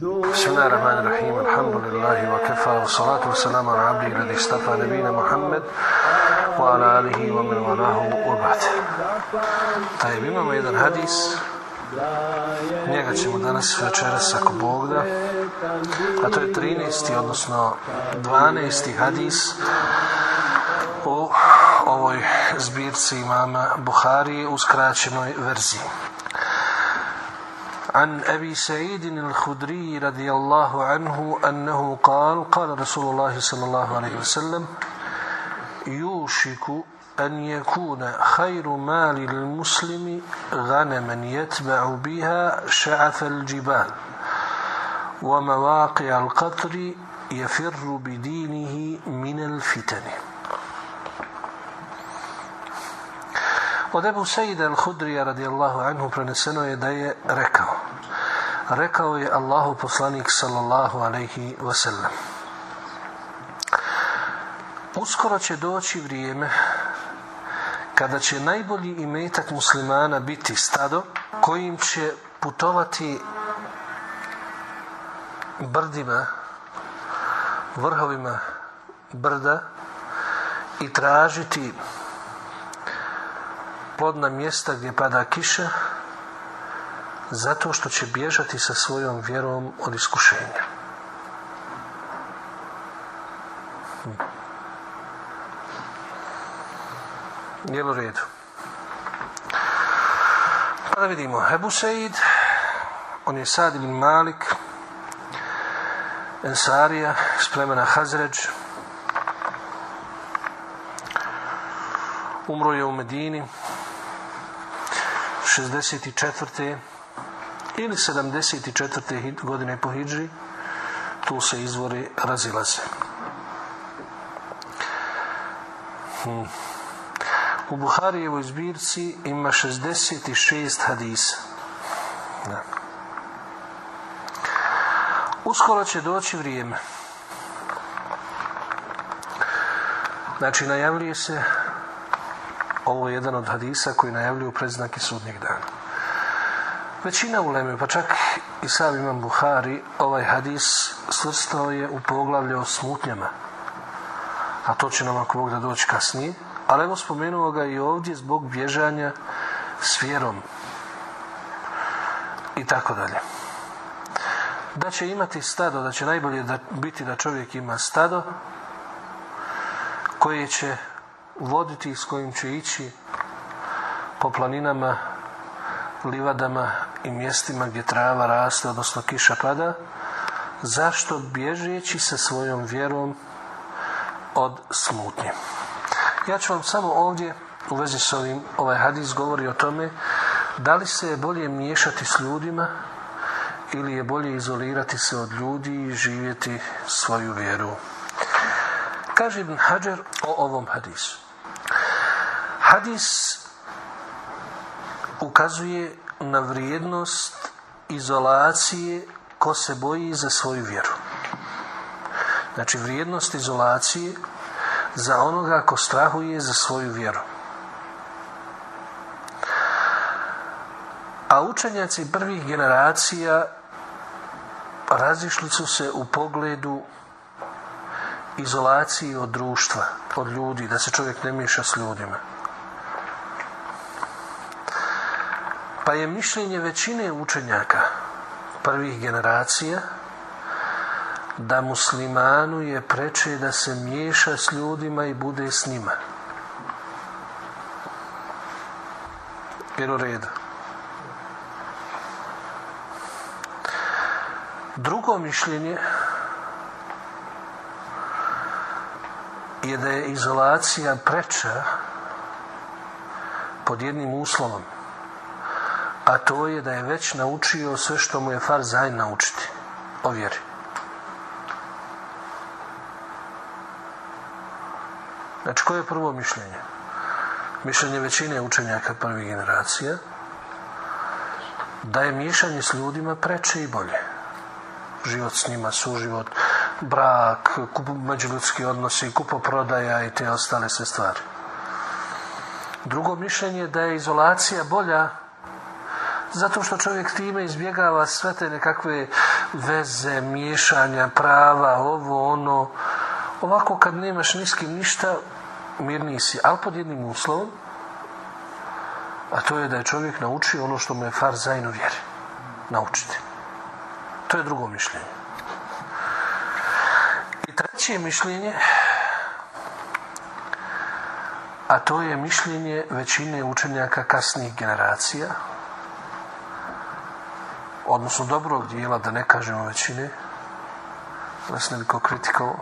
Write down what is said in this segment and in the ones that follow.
بسم الله الرحمن الرحيم الحمد لله وكفى والصلاة والسلام على عبده الذي اصطفى نبينا محمد وعلى آله ومن والاه وبعد طيب imamo jedan hadis njega ćemo danas večeras ako Bog da a to je 13. odnosno 12. hadis u ovoj zbirci imama Buhari u skraćenoj verziji عن أبي سعيد الخدري رضي الله عنه أنه قال قال رسول الله صلى الله عليه وسلم يوشك أن يكون خير مال المسلم غنما يتبع بها شعث الجبال ومواقع القطر يفر بدينه من الفتن. Od Ebu Sejida al-Hudrija radijallahu anhu preneseno je da je rekao rekao je Allahu poslanik sallallahu alaihi wasallam. Uskoro će doći vrijeme kada će najbolji imetak muslimana biti stado kojim će putovati brdima vrhovima brda i tražiti plodna mjesta gdje pada kiša zato što će bježati sa svojom vjerom od iskušenja. Jel u redu? Pa da vidimo. Ebu Seid, on je Sad ibn Malik, Ensarija, iz plemena Hazređ, umro je u Medini, 64. ili 74. godine po Hidži, tu se izvori razilaze. Hmm. U Buharijevoj zbirci ima 66 hadisa. Da. Uskoro će doći vrijeme. Znači, najavljuje se ovo je jedan od hadisa koji najavljuju predznake sudnjeg dana. Većina uleme, pa čak i sam imam Buhari, ovaj hadis svrstao je u poglavlje o smutnjama. A to će nam ako Bog da doći kasnije. Ali evo spomenuo ga i ovdje zbog bježanja s vjerom. I tako dalje. Da će imati stado, da će najbolje da biti da čovjek ima stado koje će voditi s kojim će ići po planinama, livadama i mjestima gdje trava raste, odnosno kiša pada, zašto bježeći sa svojom vjerom od smutnje. Ja ću vam samo ovdje u vezi s ovim, ovaj hadis govori o tome da li se je bolje miješati s ljudima ili je bolje izolirati se od ljudi i živjeti svoju vjeru. Kaže Ibn Hajar o ovom hadisu. Hadis ukazuje na vrijednost izolacije ko se boji za svoju vjeru. Znači vrijednost izolacije za onoga ko strahuje za svoju vjeru. A učenjaci prvih generacija razišli su se u pogledu izolacije od društva, od ljudi, da se čovjek ne miješa s ljudima. Pa je mišljenje većine učenjaka prvih generacija da muslimanu je preče da se miješa s ljudima i bude s njima. Jer u redu. Drugo mišljenje je da je izolacija preča pod jednim uslovom a to je da je već naučio sve što mu je far zajn naučiti o vjeri. Znači, koje je prvo mišljenje? Mišljenje većine učenjaka prvih generacija da je miješanje s ljudima preče i bolje. Život s njima, suživot, brak, međuljudski odnosi, kupoprodaja i te ostale sve stvari. Drugo mišljenje je da je izolacija bolja zato što čovjek time izbjegava sve te nekakve veze, miješanja, prava, ovo, ono. Ovako kad nemaš niskim ništa, mirniji si, ali pod jednim uslovom, a to je da je čovjek naučio ono što mu je far zajnu vjeri. Naučiti. To je drugo mišljenje. I treće mišljenje, a to je mišljenje većine učenjaka kasnih generacija, odnosno dobrog dijela, da ne kažemo većine, da se ne bi ko kritikovao,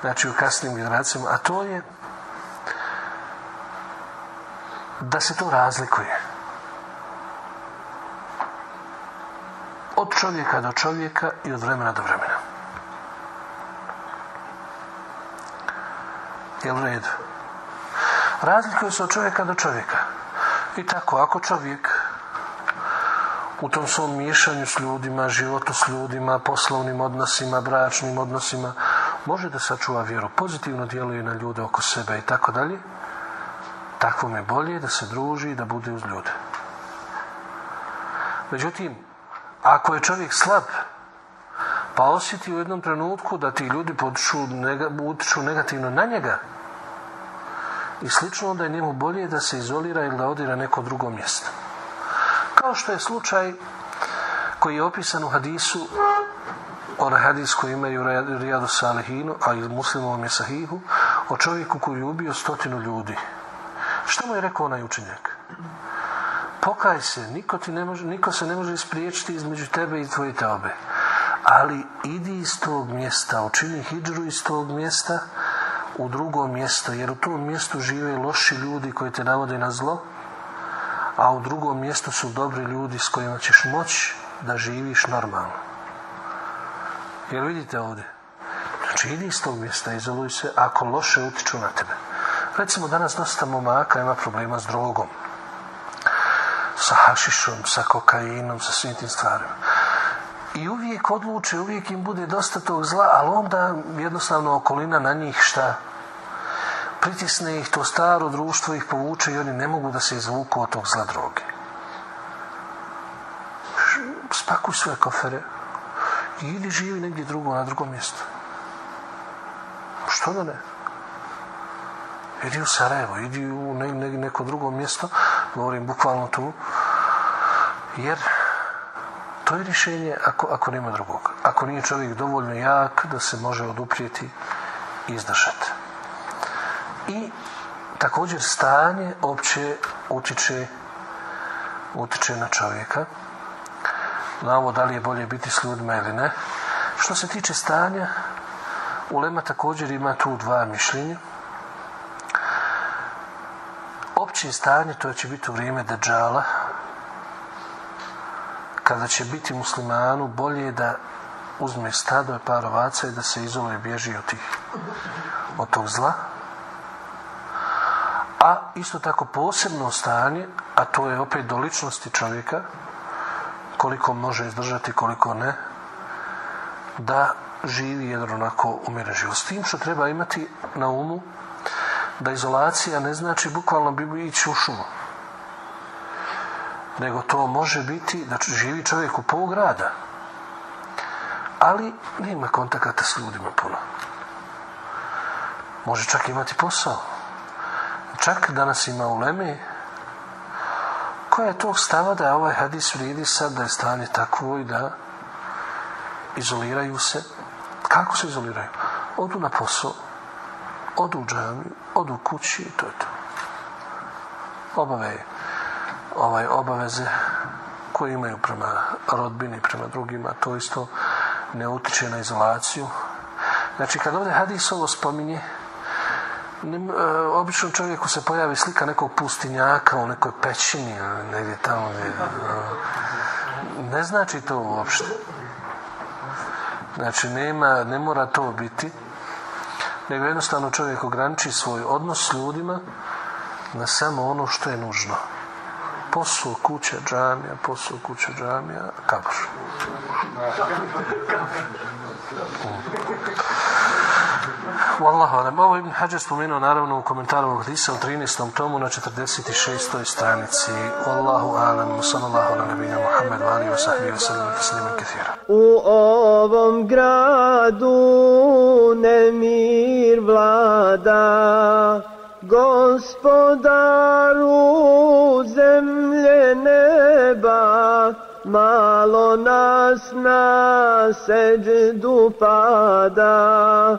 znači u kasnim generacijama, a to je da se to razlikuje. Od čovjeka do čovjeka i od vremena do vremena. Jel u redu? Razlikuje se od čovjeka do čovjeka. I tako, ako čovjek u tom svom miješanju s ljudima, životu s ljudima, poslovnim odnosima, bračnim odnosima, može da sačuva vjeru, pozitivno djeluje na ljude oko sebe i tako dalje, takvom je bolje da se druži i da bude uz ljude. Međutim, ako je čovjek slab, pa osjeti u jednom trenutku da ti ljudi utiču negativno na njega i slično, onda je njemu bolje da se izolira ili da odi na neko drugo mjesto. Kao što je slučaj koji je opisan u hadisu, onaj hadis koji imaju Rijadu Salihinu, a i muslimovom je sahihu, o čovjeku koji je ubio stotinu ljudi. Što mu je rekao onaj učenjak? Pokaj se, niko, ti ne može, niko se ne može ispriječiti između tebe i tvoje teobe. Ali idi iz tog mjesta, učini hidžru iz tog mjesta u drugo mjesto, jer u tom mjestu žive loši ljudi koji te navode na zlo, a u drugom mjestu su dobri ljudi s kojima ćeš moći da živiš normalno. Jer vidite ovdje, znači idi iz tog mjesta, izoluj se ako loše utiču na tebe. Recimo danas dosta momaka ima problema s drogom, sa hašišom, sa kokainom, sa svim tim stvarima. I uvijek odluče, uvijek im bude dosta tog zla, ali onda jednostavno okolina na njih šta pritisne ih, to staro društvo ih povuče i oni ne mogu da se izvuku od tog zla droge. Spakuj svoje kofere i idi živi negdje drugo, na drugom mjestu. Što da ne? Idi u Sarajevo, idi u ne, neko drugo mjesto, govorim bukvalno tu, jer to je rješenje ako, ako nema drugog. Ako nije čovjek dovoljno jak da se može oduprijeti i izdržati i također stanje opće utiče, utiče na čovjeka na ovo da li je bolje biti s ljudima ili ne. Što se tiče stanja, Ulema također ima tu dva mišljenja. Opće stanje to će biti u vrijeme Dajjala, kada će biti muslimanu bolje da uzme stado i par ovaca i da se izoluje bježi od, tih, od tog zla a isto tako posebno stanje, a to je opet do ličnosti čovjeka, koliko može izdržati, koliko ne, da živi jedan onako umire život. S tim što treba imati na umu da izolacija ne znači bukvalno bi ići u šumu. Nego to može biti da živi čovjek u pol grada. Ali nema kontakata s ljudima puno. Može čak imati posao čak danas ima uleme koja je tog stava da je ovaj hadis vrijedi sad da je stanje takvo i da izoliraju se kako se izoliraju? odu na posao odu u džami, odu u kući i to je to obave ovaj obaveze koje imaju prema rodbini, prema drugima, to isto ne utiče na izolaciju. Znači, kad ovdje hadis ovo spominje, običnom čovjeku se pojavi slika nekog pustinjaka u nekoj pećini negdje tamo. Ne, ne znači to uopšte. Znači, nema, ne mora to biti, nego jednostavno čovjek ograniči svoj odnos s ljudima na samo ono što je nužno. Posao, kuća, džamija, posao, kuća, džamija, kabor. Wallahu alam. Ovo Ibn Hajar spomenuo naravno u komentaru ovog hadisa u 13. tomu na 46. stranici. Wallahu alam. Sallallahu ala nabina Muhammed wa wa sahbihi wa sallam tasliman kathira. U ovom gradu nemir vlada Gospodaru zemlje neba Malo nas na seđdu pada